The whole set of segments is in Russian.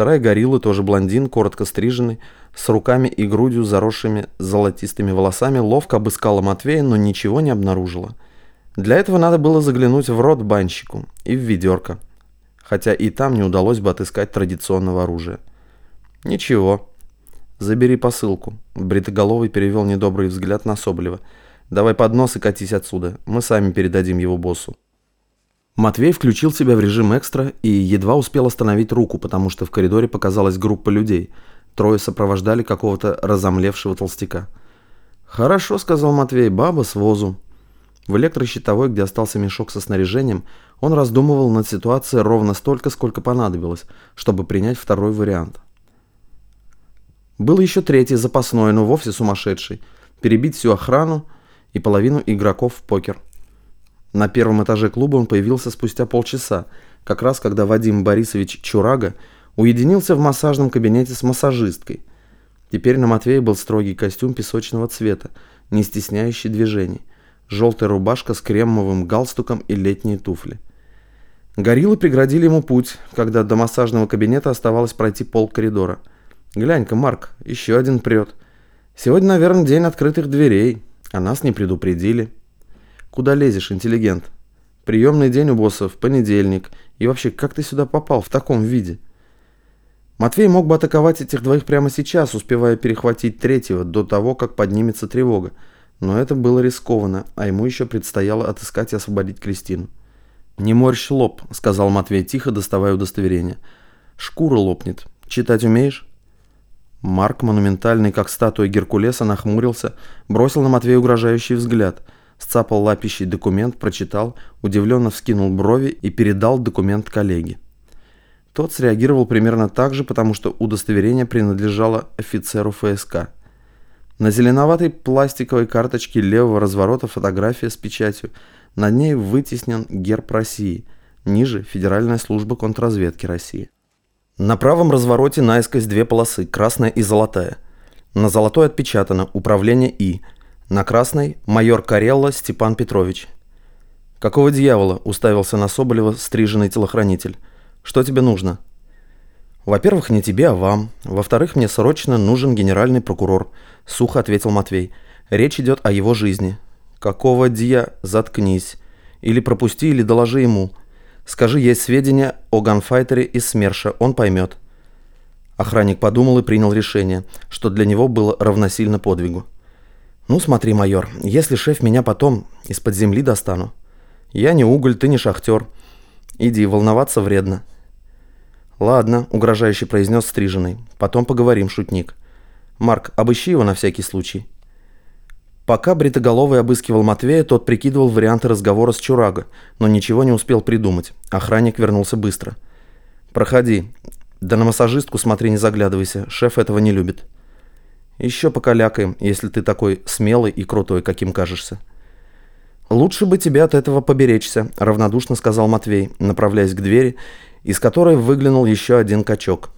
Вторая горилла, тоже блондин, коротко стриженный, с руками и грудью, заросшими золотистыми волосами, ловко обыскала Матвея, но ничего не обнаружила. Для этого надо было заглянуть в рот банщику и в ведерко, хотя и там не удалось бы отыскать традиционного оружия. «Ничего. Забери посылку». Бритоголовый перевел недобрый взгляд на Соболева. «Давай поднос и катись отсюда. Мы сами передадим его боссу». Матвей включил себя в режим экстра и едва успел остановить руку, потому что в коридоре показалась группа людей. Трое сопровождали какого-то разомлевшего толстяка. «Хорошо», — сказал Матвей, — «баба с возу». В электрощитовой, где остался мешок со снаряжением, он раздумывал над ситуацией ровно столько, сколько понадобилось, чтобы принять второй вариант. Был еще третий, запасной, но вовсе сумасшедший. Перебить всю охрану и половину игроков в покер – на первом этаже клуба он появился спустя полчаса, как раз когда Вадим Борисович Чурага уединился в массажном кабинете с массажисткой. Теперь на Матвее был строгий костюм песочного цвета, не стесняющий движений, желтая рубашка с кремовым галстуком и летние туфли. Гориллы преградили ему путь, когда до массажного кабинета оставалось пройти пол коридора. «Глянь-ка, Марк, еще один прет. Сегодня, наверное, день открытых дверей, а нас не предупредили». Куда лезешь, интеллигент? Приемный день у босса в понедельник. И вообще, как ты сюда попал в таком виде? Матвей мог бы атаковать этих двоих прямо сейчас, успевая перехватить третьего до того, как поднимется тревога. Но это было рискованно, а ему еще предстояло отыскать и освободить Кристину. «Не морщ лоб», — сказал Матвей тихо, доставая удостоверение. «Шкура лопнет. Читать умеешь?» Марк, монументальный, как статуя Геркулеса, нахмурился, бросил на Матвея угрожающий взгляд — сцапал лапищий документ, прочитал, удивленно вскинул брови и передал документ коллеге. Тот среагировал примерно так же, потому что удостоверение принадлежало офицеру ФСК. На зеленоватой пластиковой карточке левого разворота фотография с печатью. На ней вытеснен герб России. Ниже – Федеральная служба контрразведки России. На правом развороте наискось две полосы, красная и золотая. На золотой отпечатано «Управление И», на красной – майор Карелла Степан Петрович. «Какого дьявола?» – уставился на Соболева стриженный телохранитель. «Что тебе нужно?» «Во-первых, не тебе, а вам. Во-вторых, мне срочно нужен генеральный прокурор», – сухо ответил Матвей. «Речь идет о его жизни». «Какого дья? Заткнись. Или пропусти, или доложи ему. Скажи, есть сведения о ганфайтере из СМЕРШа, он поймет». Охранник подумал и принял решение, что для него было равносильно подвигу. «Ну смотри, майор, если шеф меня потом из-под земли достану. Я не уголь, ты не шахтер. Иди, волноваться вредно». «Ладно», — угрожающе произнес стриженный. «Потом поговорим, шутник. Марк, обыщи его на всякий случай». Пока Бритоголовый обыскивал Матвея, тот прикидывал варианты разговора с Чурага, но ничего не успел придумать. Охранник вернулся быстро. «Проходи. Да на массажистку смотри, не заглядывайся. Шеф этого не любит». Еще покалякаем, если ты такой смелый и крутой, каким кажешься. «Лучше бы тебе от этого поберечься», — равнодушно сказал Матвей, направляясь к двери, из которой выглянул еще один качок.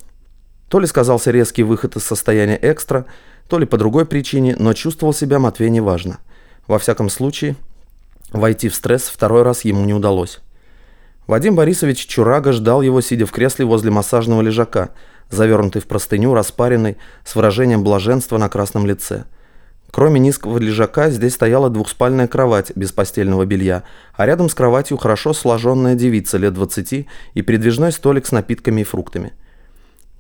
То ли сказался резкий выход из состояния экстра, то ли по другой причине, но чувствовал себя Матвей неважно. Во всяком случае, войти в стресс второй раз ему не удалось. Вадим Борисович Чурага ждал его, сидя в кресле возле массажного лежака — завернутый в простыню, распаренный, с выражением блаженства на красном лице. Кроме низкого лежака, здесь стояла двухспальная кровать без постельного белья, а рядом с кроватью хорошо сложенная девица лет 20 и передвижной столик с напитками и фруктами.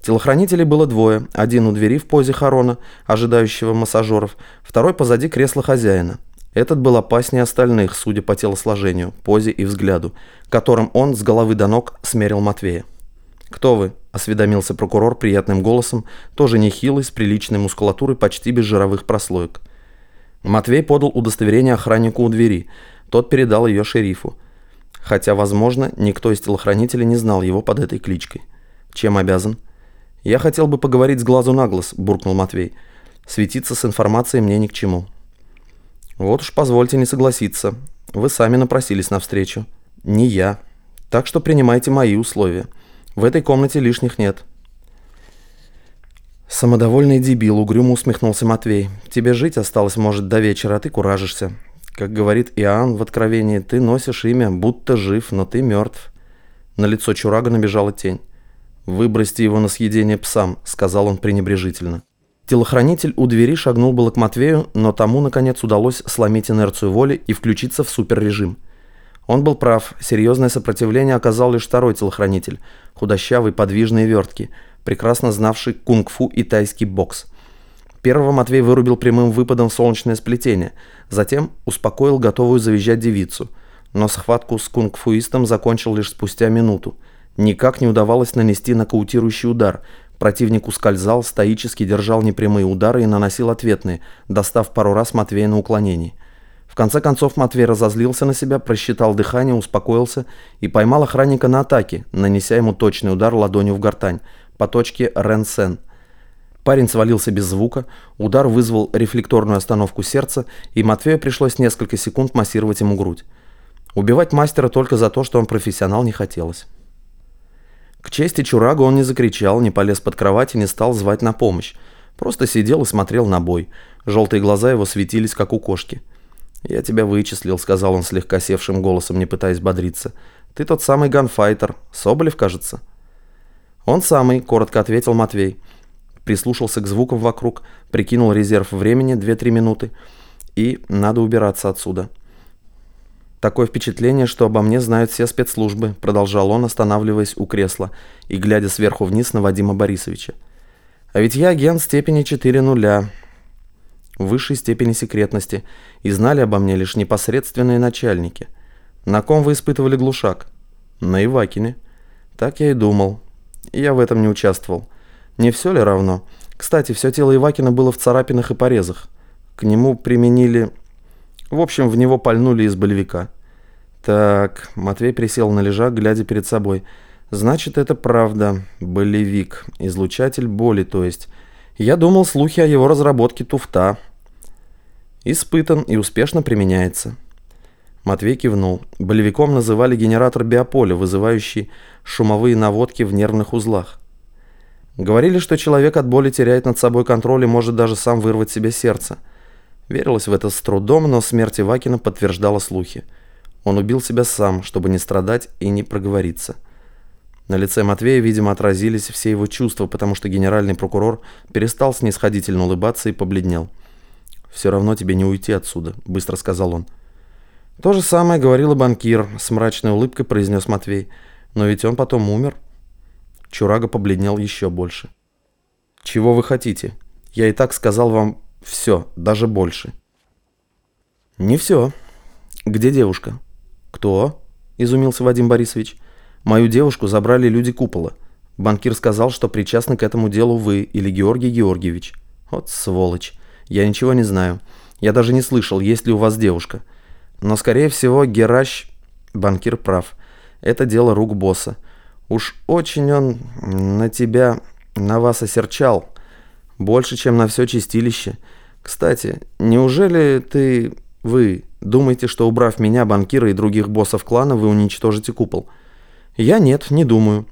Телохранителей было двое, один у двери в позе хорона, ожидающего массажеров, второй позади кресла хозяина. Этот был опаснее остальных, судя по телосложению, позе и взгляду, которым он с головы до ног смерил Матвея. «Кто вы?» – осведомился прокурор приятным голосом, тоже нехилый, с приличной мускулатурой, почти без жировых прослоек. Матвей подал удостоверение охраннику у двери. Тот передал ее шерифу. Хотя, возможно, никто из телохранителей не знал его под этой кличкой. Чем обязан? «Я хотел бы поговорить с глазу на глаз», – буркнул Матвей. «Светиться с информацией мне ни к чему». «Вот уж позвольте не согласиться. Вы сами напросились навстречу. Не я. Так что принимайте мои условия». В этой комнате лишних нет». «Самодовольный дебил», — угрюмо усмехнулся Матвей. «Тебе жить осталось, может, до вечера, а ты куражишься. Как говорит Иоанн в Откровении, ты носишь имя, будто жив, но ты мертв». На лицо Чурага набежала тень. «Выбросьте его на съедение псам», — сказал он пренебрежительно. Телохранитель у двери шагнул было к Матвею, но тому, наконец, удалось сломить инерцию воли и включиться в суперрежим. Он был прав, серьезное сопротивление оказал лишь второй телохранитель, худощавый, подвижный и прекрасно знавший кунг-фу и тайский бокс. Первого Матвей вырубил прямым выпадом в солнечное сплетение, затем успокоил готовую завизжать девицу, но схватку с кунг-фуистом закончил лишь спустя минуту. Никак не удавалось нанести нокаутирующий удар, Противник ускользал, стоически держал непрямые удары и наносил ответные, достав пару раз Матвея на уклонении. В конце концов Матвей разозлился на себя, просчитал дыхание, успокоился и поймал охранника на атаке, нанеся ему точный удар ладонью в гортань, по точке Рен-Сен. Парень свалился без звука, удар вызвал рефлекторную остановку сердца, и Матвею пришлось несколько секунд массировать ему грудь. Убивать мастера только за то, что он профессионал, не хотелось. К чести Чурага он не закричал, не полез под кровать и не стал звать на помощь. Просто сидел и смотрел на бой. Желтые глаза его светились, как у кошки. «Я тебя вычислил», — сказал он слегка севшим голосом, не пытаясь бодриться. «Ты тот самый ганфайтер. Соболев, кажется?» «Он самый», — коротко ответил Матвей. Прислушался к звукам вокруг, прикинул резерв времени 2-3 минуты. И надо убираться отсюда. «Такое впечатление, что обо мне знают все спецслужбы», продолжал он, останавливаясь у кресла и глядя сверху вниз на Вадима Борисовича. «А ведь я агент степени 4 нуля, высшей степени секретности, и знали обо мне лишь непосредственные начальники. На ком вы испытывали глушак?» «На Ивакине». «Так я и думал. Я в этом не участвовал. Не все ли равно? Кстати, все тело Ивакина было в царапинах и порезах. К нему применили в общем, в него пальнули из болевика. Так, Матвей присел на лежак, глядя перед собой. Значит, это правда. Болевик. Излучатель боли, то есть. Я думал, слухи о его разработке туфта. Испытан и успешно применяется. Матвей кивнул. Болевиком называли генератор биополя, вызывающий шумовые наводки в нервных узлах. Говорили, что человек от боли теряет над собой контроль и может даже сам вырвать себе сердце. Верилось в это с трудом, но смерть Ивакина подтверждала слухи. Он убил себя сам, чтобы не страдать и не проговориться. На лице Матвея, видимо, отразились все его чувства, потому что генеральный прокурор перестал снисходительно улыбаться и побледнел. «Все равно тебе не уйти отсюда», — быстро сказал он. «То же самое говорил и банкир», — с мрачной улыбкой произнес Матвей. «Но ведь он потом умер». Чурага побледнел еще больше. «Чего вы хотите? Я и так сказал вам все, даже больше. Не все. Где девушка? Кто? Изумился Вадим Борисович. Мою девушку забрали люди купола. Банкир сказал, что причастны к этому делу вы или Георгий Георгиевич. Вот сволочь. Я ничего не знаю. Я даже не слышал, есть ли у вас девушка. Но, скорее всего, Геращ... Банкир прав. Это дело рук босса. Уж очень он на тебя, на вас осерчал. Больше, чем на все чистилище. Кстати, неужели ты, вы, думаете, что убрав меня, банкира и других боссов клана, вы уничтожите купол? Я нет, не думаю.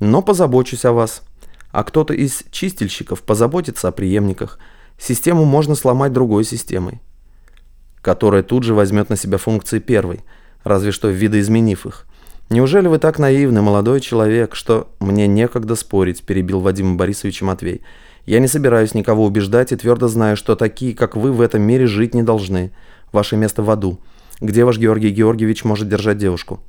Но позабочусь о вас. А кто-то из чистильщиков позаботится о преемниках. Систему можно сломать другой системой, которая тут же возьмет на себя функции первой, разве что видоизменив их. «Неужели вы так наивны, молодой человек, что мне некогда спорить?» – перебил Вадим Борисович Матвей. Я не собираюсь никого убеждать и твердо знаю, что такие, как вы, в этом мире жить не должны. Ваше место в аду. Где ваш Георгий Георгиевич может держать девушку?»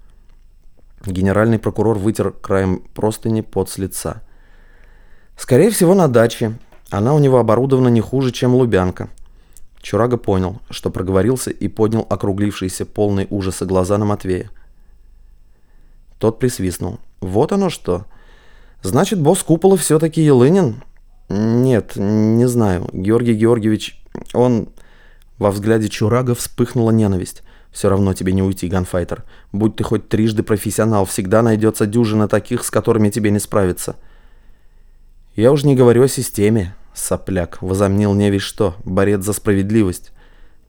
Генеральный прокурор вытер краем простыни пот с лица. «Скорее всего, на даче. Она у него оборудована не хуже, чем Лубянка». Чурага понял, что проговорился и поднял округлившиеся полные ужаса глаза на Матвея. Тот присвистнул. «Вот оно что. Значит, босс купола все-таки Елынин?» «Нет, не знаю. Георгий Георгиевич, он...» Во взгляде Чурага вспыхнула ненависть. «Все равно тебе не уйти, ганфайтер. Будь ты хоть трижды профессионал, всегда найдется дюжина таких, с которыми тебе не справиться». «Я уж не говорю о системе», — сопляк, возомнил не весь что, борец за справедливость.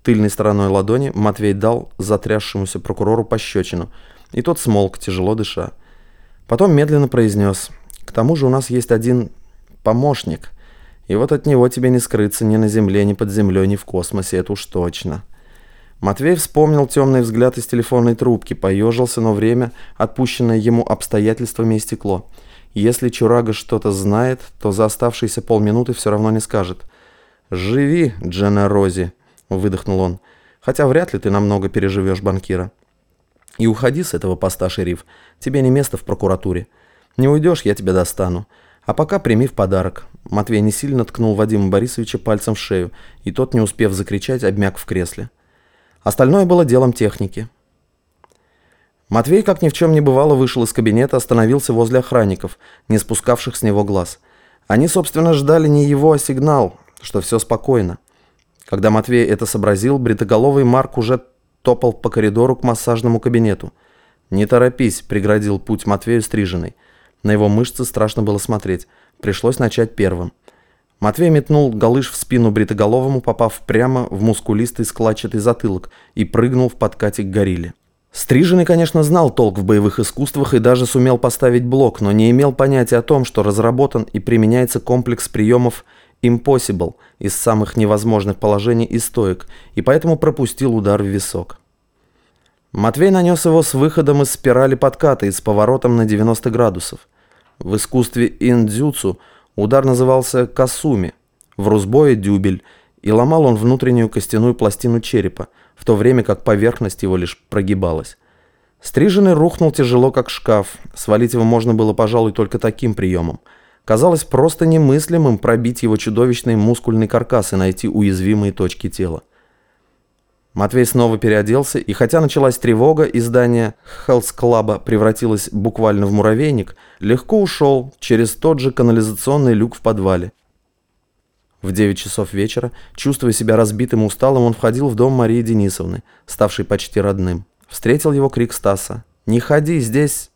Тыльной стороной ладони Матвей дал затрясшемуся прокурору пощечину, и тот смолк, тяжело дыша. Потом медленно произнес, «К тому же у нас есть один помощник. И вот от него тебе не скрыться ни на земле, ни под землей, ни в космосе, это уж точно. Матвей вспомнил темный взгляд из телефонной трубки, поежился, но время, отпущенное ему обстоятельствами, истекло. Если Чурага что-то знает, то за оставшиеся полминуты все равно не скажет. «Живи, Джена Рози», — выдохнул он, — «хотя вряд ли ты намного переживешь банкира». «И уходи с этого поста, шериф. Тебе не место в прокуратуре. Не уйдешь, я тебя достану. А пока прими в подарок». Матвей не сильно ткнул Вадима Борисовича пальцем в шею, и тот, не успев закричать, обмяк в кресле. Остальное было делом техники. Матвей, как ни в чем не бывало, вышел из кабинета, остановился возле охранников, не спускавших с него глаз. Они, собственно, ждали не его, а сигнал, что все спокойно. Когда Матвей это сообразил, бритоголовый Марк уже топал по коридору к массажному кабинету. «Не торопись», — преградил путь Матвею стриженный. На его мышцы страшно было смотреть. Пришлось начать первым. Матвей метнул галыш в спину бритоголовому, попав прямо в мускулистый складчатый затылок и прыгнул в подкате к горилле. Стриженный, конечно, знал толк в боевых искусствах и даже сумел поставить блок, но не имел понятия о том, что разработан и применяется комплекс приемов Impossible из самых невозможных положений и стоек, и поэтому пропустил удар в висок. Матвей нанес его с выходом из спирали подката и с поворотом на 90 градусов. В искусстве индзюцу удар назывался касуми, в русбое дюбель, и ломал он внутреннюю костяную пластину черепа, в то время как поверхность его лишь прогибалась. Стриженный рухнул тяжело, как шкаф. Свалить его можно было, пожалуй, только таким приемом. Казалось просто немыслимым пробить его чудовищный мускульный каркас и найти уязвимые точки тела. Матвей снова переоделся, и хотя началась тревога, и здание Хелс-клаба превратилось буквально в муравейник, легко ушел через тот же канализационный люк в подвале. В 9 часов вечера, чувствуя себя разбитым и усталым, он входил в дом Марии Денисовны, ставшей почти родным. Встретил его крик Стаса. «Не ходи, здесь